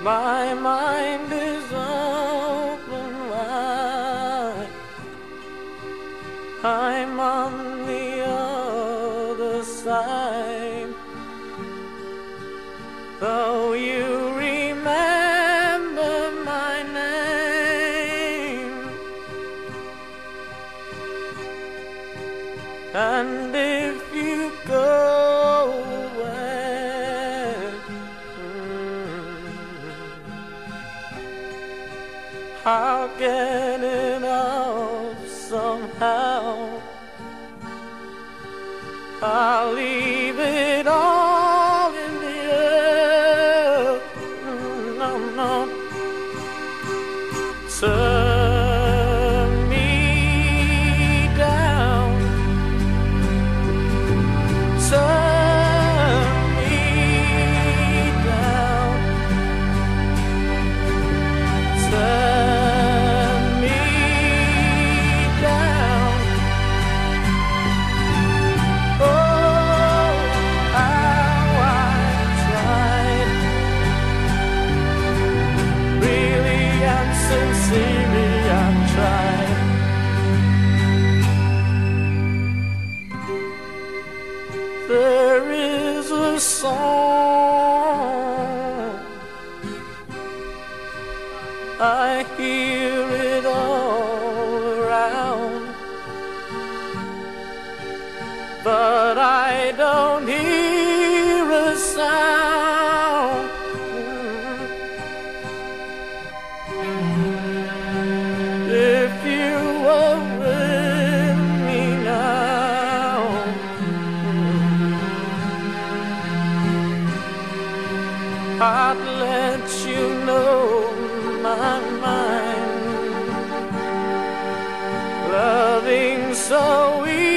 My mind is open wide. I'm on the other side. Though you remember my name, and if you go I'll get it off somehow. I'll leave it all in the air. No, no. Turn There is a song. I hear it all around but I don't hear I'd let you know my mind. Loving so easy